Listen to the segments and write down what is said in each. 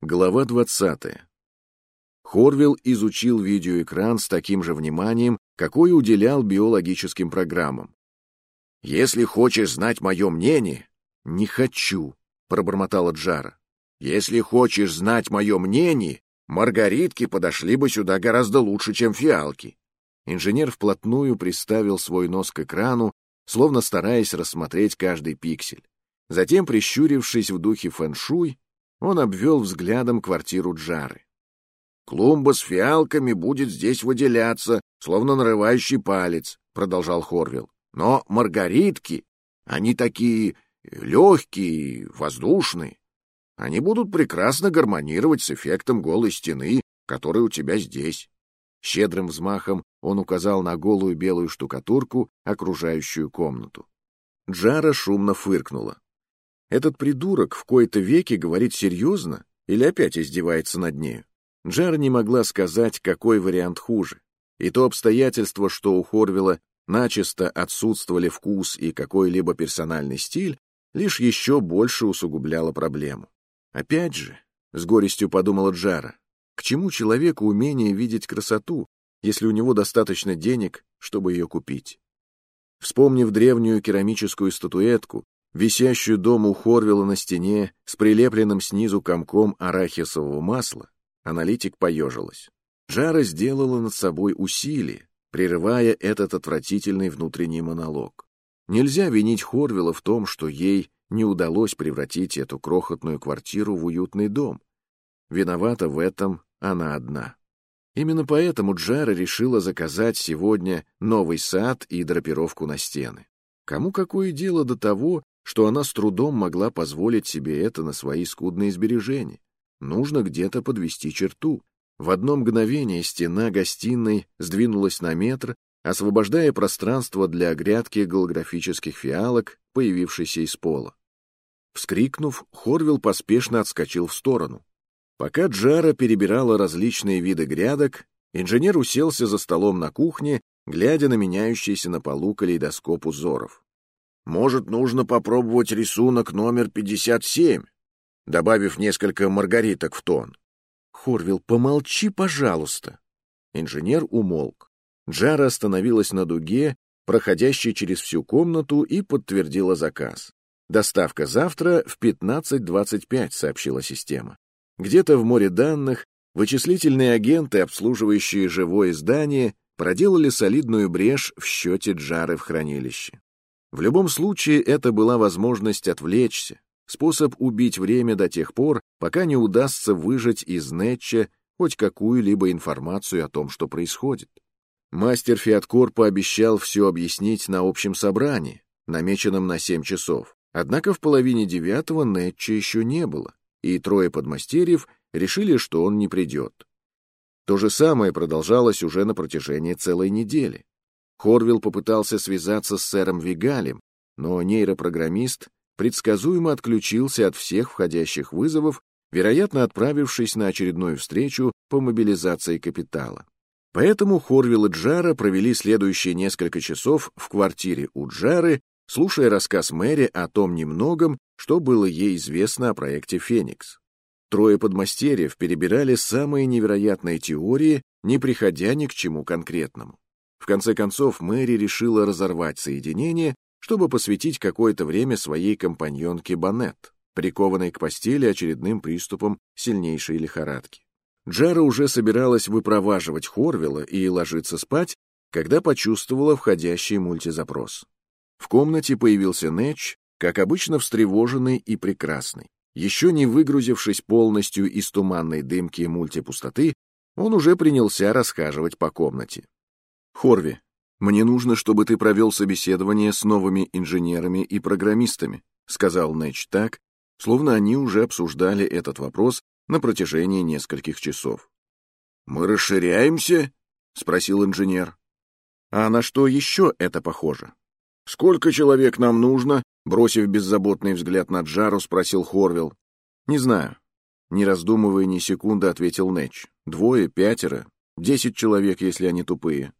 Глава 20. Хорвилл изучил видеоэкран с таким же вниманием, какое уделял биологическим программам. «Если хочешь знать мое мнение...» «Не хочу», — пробормотала Джара. «Если хочешь знать мое мнение, маргаритки подошли бы сюда гораздо лучше, чем фиалки». Инженер вплотную приставил свой нос к экрану, словно стараясь рассмотреть каждый пиксель. Затем, прищурившись в духе фэн-шуй, он обвел взглядом квартиру Джары. «Клумба с фиалками будет здесь выделяться, словно нарывающий палец», — продолжал Хорвилл. «Но маргаритки, они такие легкие, воздушные. Они будут прекрасно гармонировать с эффектом голой стены, который у тебя здесь». Щедрым взмахом он указал на голую белую штукатурку, окружающую комнату. Джара шумно фыркнула. Этот придурок в кои-то веке говорит серьезно или опять издевается над нею? Джар не могла сказать, какой вариант хуже. И то обстоятельство, что у Хорвилла начисто отсутствовали вкус и какой-либо персональный стиль, лишь еще больше усугубляло проблему. Опять же, с горестью подумала Джара, к чему человеку умение видеть красоту, если у него достаточно денег, чтобы ее купить? Вспомнив древнюю керамическую статуэтку, висящую дома у Хорвилла на стене с прилепленным снизу комком арахисового масла, аналитик поежилась. Жара сделала над собой усилие, прерывая этот отвратительный внутренний монолог. Нельзя винить Хорвилла в том, что ей не удалось превратить эту крохотную квартиру в уютный дом. Виновата в этом она одна. Именно поэтому Джара решила заказать сегодня новый сад и драпировку на стены. Кому какое дело до того, что она с трудом могла позволить себе это на свои скудные сбережения. Нужно где-то подвести черту. В одно мгновение стена гостиной сдвинулась на метр, освобождая пространство для грядки голографических фиалок, появившейся из пола. Вскрикнув, Хорвилл поспешно отскочил в сторону. Пока Джара перебирала различные виды грядок, инженер уселся за столом на кухне, глядя на меняющийся на полу калейдоскоп узоров. Может, нужно попробовать рисунок номер 57, добавив несколько маргариток в тон. Хорвилл, помолчи, пожалуйста. Инженер умолк. Джара остановилась на дуге, проходящей через всю комнату, и подтвердила заказ. «Доставка завтра в 15.25», — сообщила система. Где-то в море данных вычислительные агенты, обслуживающие живое здание, проделали солидную брешь в счете Джары в хранилище. В любом случае, это была возможность отвлечься, способ убить время до тех пор, пока не удастся выжать из Нетча хоть какую-либо информацию о том, что происходит. Мастер Фиаткор пообещал все объяснить на общем собрании, намеченном на 7 часов. Однако в половине девятого Нетча еще не было, и трое подмастерьев решили, что он не придет. То же самое продолжалось уже на протяжении целой недели. Хорвилл попытался связаться с сэром Вигалем, но нейропрограммист предсказуемо отключился от всех входящих вызовов, вероятно, отправившись на очередную встречу по мобилизации капитала. Поэтому Хорвилл и Джара провели следующие несколько часов в квартире у Джары, слушая рассказ Мэри о том немногом, что было ей известно о проекте «Феникс». Трое подмастерьев перебирали самые невероятные теории, не приходя ни к чему конкретному. В конце концов, Мэри решила разорвать соединение, чтобы посвятить какое-то время своей компаньонке Банет, прикованной к постели очередным приступом сильнейшей лихорадки. Джара уже собиралась выпроваживать Хорвилла и ложиться спать, когда почувствовала входящий мультизапрос. В комнате появился Нэтч, как обычно встревоженный и прекрасный. Еще не выгрузившись полностью из туманной дымки мультипустоты, он уже принялся расхаживать по комнате. Хорви, мне нужно, чтобы ты провел собеседование с новыми инженерами и программистами, сказал Нэч так, словно они уже обсуждали этот вопрос на протяжении нескольких часов. Мы расширяемся? спросил инженер. А на что еще это похоже? Сколько человек нам нужно? бросив беззаботный взгляд на Джару, спросил Хорвилл. Не знаю. Не раздумывая ни секунды, ответил Нэч. Двое, пятеро, десять человек, если они тупые.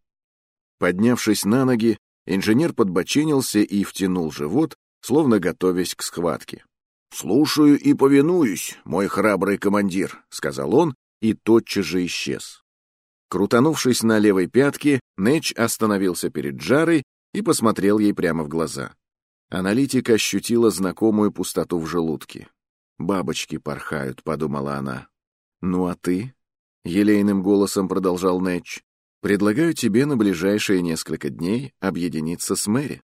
Поднявшись на ноги, инженер подбоченился и втянул живот, словно готовясь к схватке. «Слушаю и повинуюсь, мой храбрый командир», — сказал он и тотчас же исчез. Крутанувшись на левой пятке, Нэч остановился перед Джарой и посмотрел ей прямо в глаза. Аналитик ощутила знакомую пустоту в желудке. «Бабочки порхают», — подумала она. «Ну а ты?» — елейным голосом продолжал Нэтч. «Предлагаю тебе на ближайшие несколько дней объединиться с Мэри.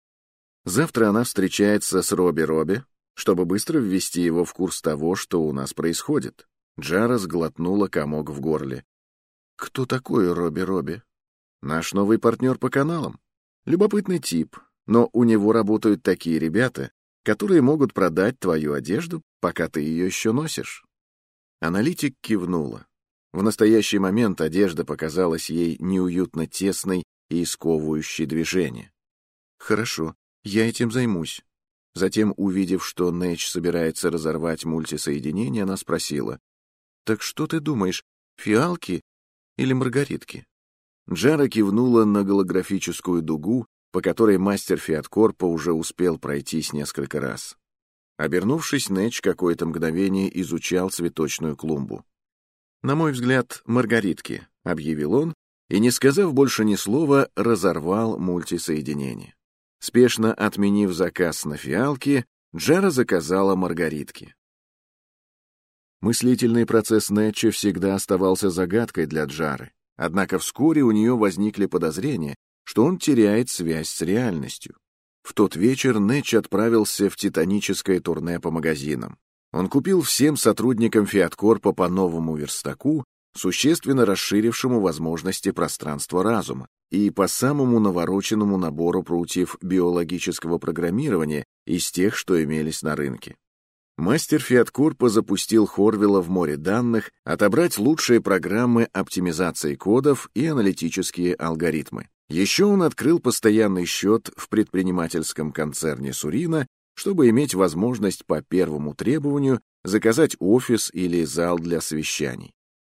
Завтра она встречается с Робби-Робби, чтобы быстро ввести его в курс того, что у нас происходит». Джара сглотнула комок в горле. «Кто такой Робби-Робби?» «Наш новый партнер по каналам. Любопытный тип, но у него работают такие ребята, которые могут продать твою одежду, пока ты ее еще носишь». Аналитик кивнула. В настоящий момент одежда показалась ей неуютно тесной и сковывающей движение. «Хорошо, я этим займусь». Затем, увидев, что Нэч собирается разорвать мультисоединение, она спросила, «Так что ты думаешь, фиалки или маргаритки?» Джара кивнула на голографическую дугу, по которой мастер Фиаткорпа уже успел пройтись несколько раз. Обернувшись, Нэч какое-то мгновение изучал цветочную клумбу. «На мой взгляд, маргаритки», — объявил он, и, не сказав больше ни слова, разорвал мультисоединение. Спешно отменив заказ на фиалки, Джара заказала маргаритки. Мыслительный процесс Нэтча всегда оставался загадкой для Джары, однако вскоре у нее возникли подозрения, что он теряет связь с реальностью. В тот вечер Нэтч отправился в титаническое турне по магазинам. Он купил всем сотрудникам Фиаткорпа по новому верстаку, существенно расширившему возможности пространства разума, и по самому навороченному набору прутьев биологического программирования из тех, что имелись на рынке. Мастер Фиаткорпа запустил Хорвилла в море данных отобрать лучшие программы оптимизации кодов и аналитические алгоритмы. Еще он открыл постоянный счет в предпринимательском концерне Сурина, чтобы иметь возможность по первому требованию заказать офис или зал для совещаний.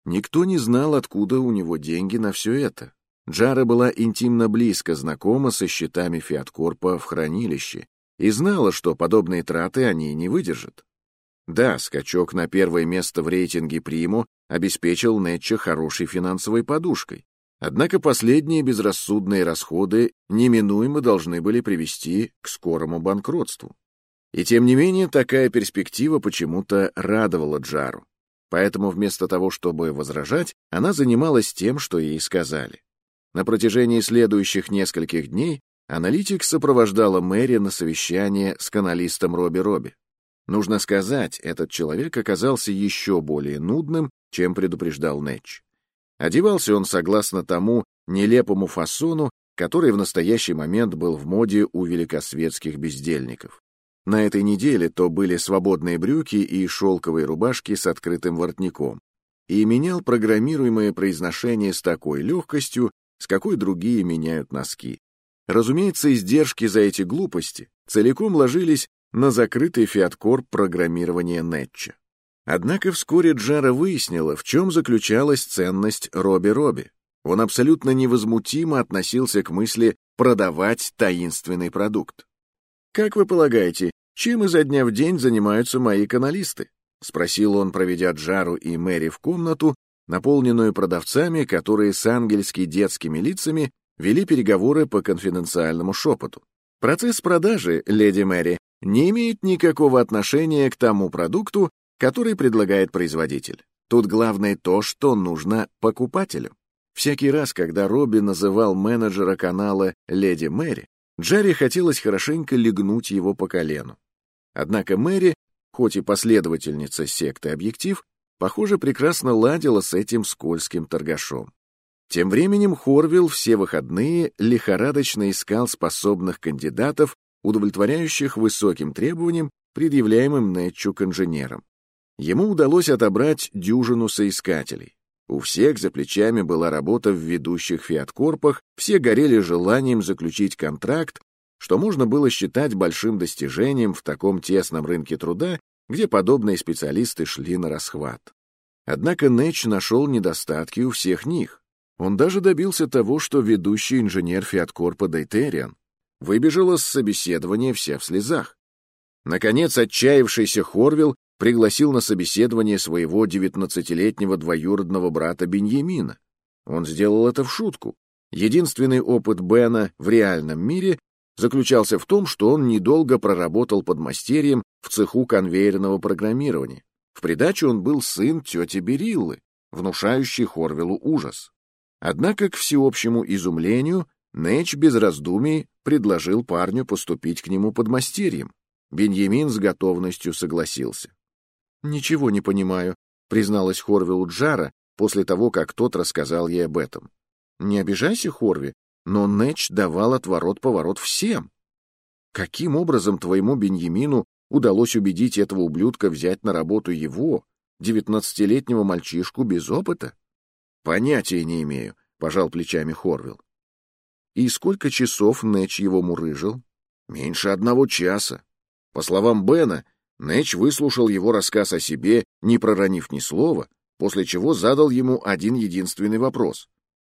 Никто не знал, откуда у него деньги на все это. Джара была интимно близко знакома со счетами Фиаткорпа в хранилище и знала, что подобные траты они не выдержат. Да, скачок на первое место в рейтинге Приму обеспечил Нетча хорошей финансовой подушкой, Однако последние безрассудные расходы неминуемо должны были привести к скорому банкротству. И тем не менее такая перспектива почему-то радовала Джару. Поэтому вместо того, чтобы возражать, она занималась тем, что ей сказали. На протяжении следующих нескольких дней аналитик сопровождала Мэри на совещание с каналистом Робби Робби. Нужно сказать, этот человек оказался еще более нудным, чем предупреждал Нэтч. Одевался он согласно тому нелепому фасону, который в настоящий момент был в моде у великосветских бездельников. На этой неделе то были свободные брюки и шелковые рубашки с открытым воротником, и менял программируемое произношение с такой легкостью, с какой другие меняют носки. Разумеется, издержки за эти глупости целиком ложились на закрытый фиаткорп программирования Нетча. Однако вскоре Джара выяснила, в чем заключалась ценность Робби-Робби. Он абсолютно невозмутимо относился к мысли продавать таинственный продукт. «Как вы полагаете, чем изо дня в день занимаются мои каналисты?» — спросил он, проведя Джару и Мэри в комнату, наполненную продавцами, которые с ангельски детскими лицами вели переговоры по конфиденциальному шепоту. Процесс продажи, леди Мэри, не имеет никакого отношения к тому продукту, который предлагает производитель. Тут главное то, что нужно покупателю. Всякий раз, когда Робби называл менеджера канала «Леди Мэри», Джерри хотелось хорошенько легнуть его по колену. Однако Мэри, хоть и последовательница секты «Объектив», похоже, прекрасно ладила с этим скользким торгашом. Тем временем Хорвилл все выходные лихорадочно искал способных кандидатов, удовлетворяющих высоким требованиям, предъявляемым Нэтчу к инженерам. Ему удалось отобрать дюжину соискателей. У всех за плечами была работа в ведущих фиаткорпах, все горели желанием заключить контракт, что можно было считать большим достижением в таком тесном рынке труда, где подобные специалисты шли на расхват. Однако Нэч нашел недостатки у всех них. Он даже добился того, что ведущий инженер фиаткорпа Дейтериан выбежала с собеседования вся в слезах. Наконец, отчаявшийся Хорвилл пригласил на собеседование своего девятнадцатилетнего двоюродного брата Беньямина. Он сделал это в шутку. Единственный опыт Бена в реальном мире заключался в том, что он недолго проработал под мастерьем в цеху конвейерного программирования. В придачу он был сын тети Бериллы, внушающий Хорвиллу ужас. Однако, к всеобщему изумлению, Нэч без раздумий предложил парню поступить к нему под мастерьем. Беньямин с готовностью согласился. «Ничего не понимаю», — призналась Хорвиллу Джара после того, как тот рассказал ей об этом. «Не обижайся, Хорви, но Нэч давал отворот-поворот всем. Каким образом твоему Беньямину удалось убедить этого ублюдка взять на работу его, девятнадцатилетнего мальчишку без опыта? Понятия не имею, пожал плечами Хорвилл. И сколько часов Нэч его мурыжил? Меньше одного часа. По словам Бена, Нэч выслушал его рассказ о себе, не проронив ни слова, после чего задал ему один единственный вопрос.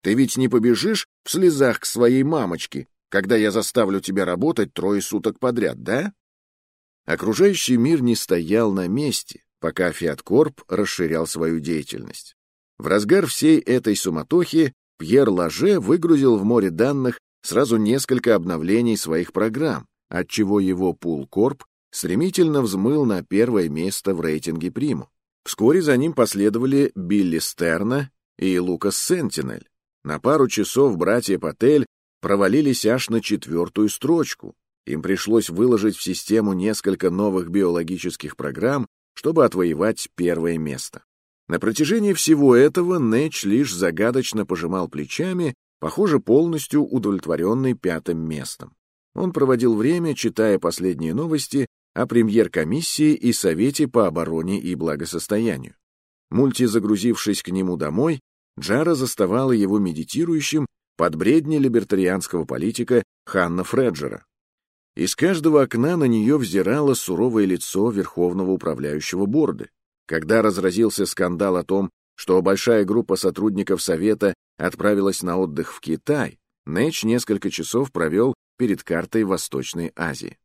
Ты ведь не побежишь в слезах к своей мамочке, когда я заставлю тебя работать трое суток подряд, да? Окружающий мир не стоял на месте, пока Фиаткорп расширял свою деятельность. В разгар всей этой суматохи Пьер Лаже выгрузил в море данных сразу несколько обновлений своих программ, отчего его Пулкорп стремительно взмыл на первое место в рейтинге приму. Вскоре за ним последовали Билли Стерна и Лукас Сентинель. На пару часов братья Патель провалились аж на четвертую строчку. Им пришлось выложить в систему несколько новых биологических программ, чтобы отвоевать первое место. На протяжении всего этого Нэч лишь загадочно пожимал плечами, похоже, полностью удовлетворенный пятым местом. Он проводил время, читая последние новости о премьер-комиссии и Совете по обороне и благосостоянию. Мультизагрузившись к нему домой, Джара заставала его медитирующим под бредни либертарианского политика Ханна Фреджера. Из каждого окна на нее взирало суровое лицо верховного управляющего борды. Когда разразился скандал о том, что большая группа сотрудников Совета отправилась на отдых в Китай, Нэч несколько часов провел перед картой Восточной Азии.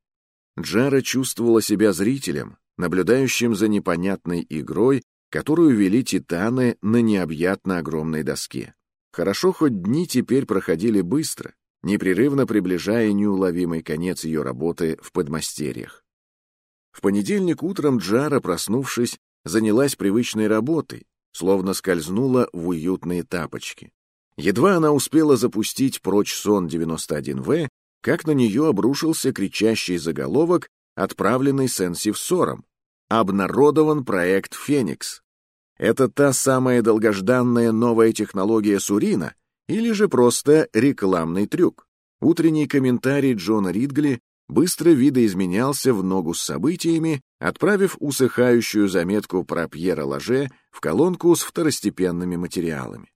Джара чувствовала себя зрителем, наблюдающим за непонятной игрой которую вели титаны на необъятно огромной доске. Хорошо, хоть дни теперь проходили быстро, непрерывно приближая неуловимый конец ее работы в подмастерьях. В понедельник утром Джара, проснувшись, занялась привычной работой, словно скользнула в уютные тапочки. Едва она успела запустить прочь сон 91В, как на нее обрушился кричащий заголовок, отправленный Сенсивсором. Обнародован проект «Феникс». Это та самая долгожданная новая технология Сурина или же просто рекламный трюк? Утренний комментарий Джона Ридгли быстро видоизменялся в ногу с событиями, отправив усыхающую заметку про Пьера Лаже в колонку с второстепенными материалами.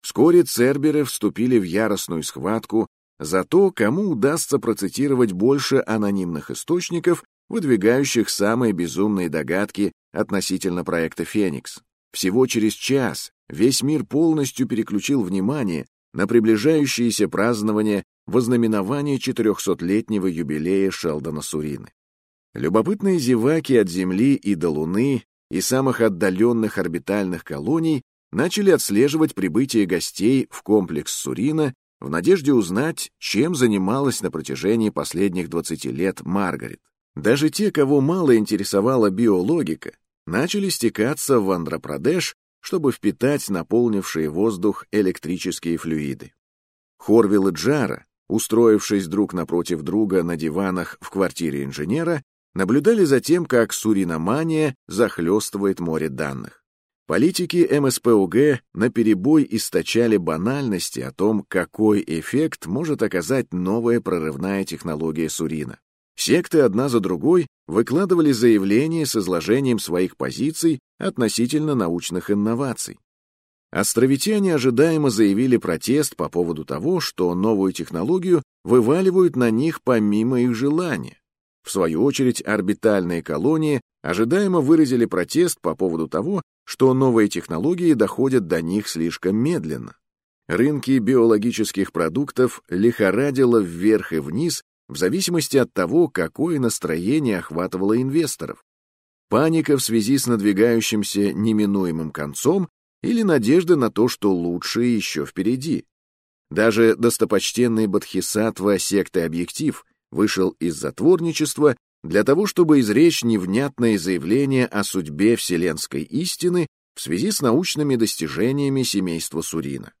Вскоре церберы вступили в яростную схватку за то, кому удастся процитировать больше анонимных источников, выдвигающих самые безумные догадки относительно проекта «Феникс». Всего через час весь мир полностью переключил внимание на приближающееся празднование вознаменования 400-летнего юбилея Шелдона Сурины. Любопытные зеваки от Земли и до Луны и самых отдаленных орбитальных колоний начали отслеживать прибытие гостей в комплекс Сурина в надежде узнать, чем занималась на протяжении последних 20 лет Маргарет. Даже те, кого мало интересовала биологика, начали стекаться в Андропрадеш, чтобы впитать наполнившие воздух электрические флюиды. Хорвилл и Джара, устроившись друг напротив друга на диванах в квартире инженера, наблюдали за тем, как суриномания захлестывает море данных. Политики МСПУГ наперебой источали банальности о том, какой эффект может оказать новая прорывная технология Сурина. Секты одна за другой выкладывали заявления с изложением своих позиций относительно научных инноваций. Островитяне ожидаемо заявили протест по поводу того, что новую технологию вываливают на них помимо их желания. В свою очередь, орбитальные колонии ожидаемо выразили протест по поводу того, что новые технологии доходят до них слишком медленно. Рынки биологических продуктов лихорадило вверх и вниз в зависимости от того, какое настроение охватывало инвесторов. Паника в связи с надвигающимся неминуемым концом или надежда на то, что лучшее еще впереди. Даже достопочтенный Бодхисаттва секты «Объектив» вышел из затворничества для того, чтобы изречь невнятное заявление о судьбе вселенской истины в связи с научными достижениями семейства Сурина.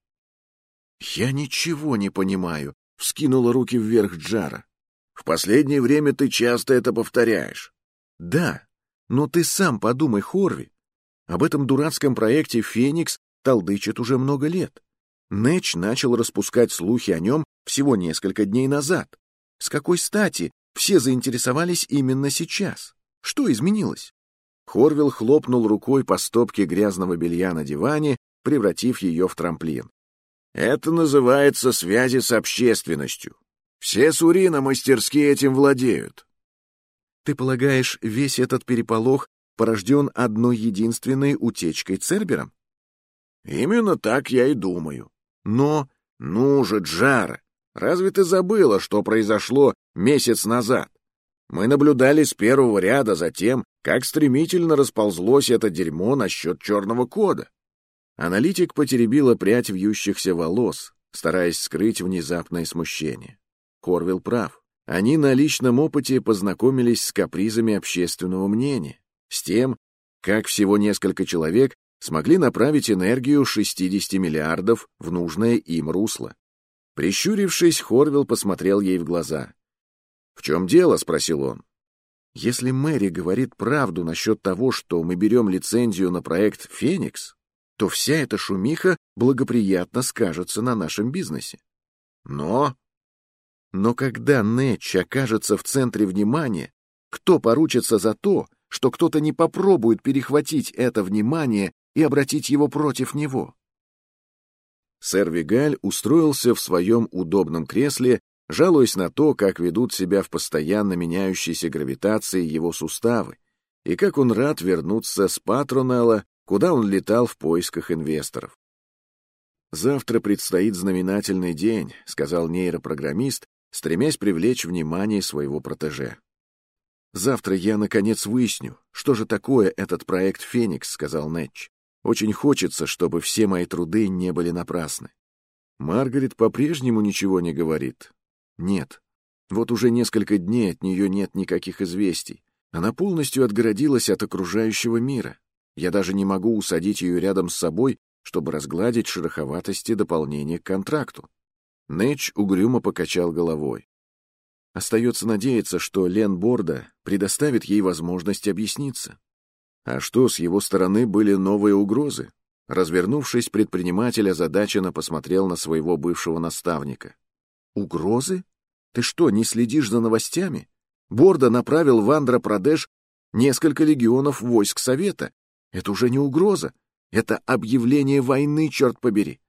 «Я ничего не понимаю», — вскинула руки вверх Джара. «В последнее время ты часто это повторяешь». «Да, но ты сам подумай, Хорви. Об этом дурацком проекте «Феникс» толдычит уже много лет. Нэч начал распускать слухи о нем всего несколько дней назад. С какой стати все заинтересовались именно сейчас? Что изменилось? Хорвилл хлопнул рукой по стопке грязного белья на диване, превратив ее в трамплин. Это называется связи с общественностью. Все Сурина мастерски этим владеют. Ты полагаешь, весь этот переполох порожден одной единственной утечкой Цербером? Именно так я и думаю. Но, ну же, Джара, разве ты забыла, что произошло месяц назад? Мы наблюдали с первого ряда за тем, как стремительно расползлось это дерьмо насчет черного кода. Аналитик потеребила прядь вьющихся волос, стараясь скрыть внезапное смущение. Корвилл прав. Они на личном опыте познакомились с капризами общественного мнения, с тем, как всего несколько человек смогли направить энергию 60 миллиардов в нужное им русло. Прищурившись, Хорвилл посмотрел ей в глаза. «В чем дело?» — спросил он. «Если Мэри говорит правду насчет того, что мы берем лицензию на проект «Феникс», то вся эта шумиха благоприятно скажется на нашем бизнесе. Но... Но когда Нэтч окажется в центре внимания, кто поручится за то, что кто-то не попробует перехватить это внимание и обратить его против него. Сэр Вигаль устроился в своем удобном кресле, жалуясь на то, как ведут себя в постоянно меняющейся гравитации его суставы, и как он рад вернуться с Патронелла, куда он летал в поисках инвесторов. «Завтра предстоит знаменательный день», — сказал нейропрограммист, стремясь привлечь внимание своего протеже. «Завтра я, наконец, выясню, что же такое этот проект «Феникс», — сказал Нэтч. Очень хочется, чтобы все мои труды не были напрасны. Маргарет по-прежнему ничего не говорит. Нет. Вот уже несколько дней от нее нет никаких известий. Она полностью отгородилась от окружающего мира. Я даже не могу усадить ее рядом с собой, чтобы разгладить шероховатости дополнения к контракту. Нэч угрюмо покачал головой. Остается надеяться, что Лен Борда предоставит ей возможность объясниться. А что, с его стороны были новые угрозы? Развернувшись, предприниматель озадаченно посмотрел на своего бывшего наставника. «Угрозы? Ты что, не следишь за новостями? Борда направил в Андhra-Прадеш несколько легионов войск Совета. Это уже не угроза. Это объявление войны, черт побери.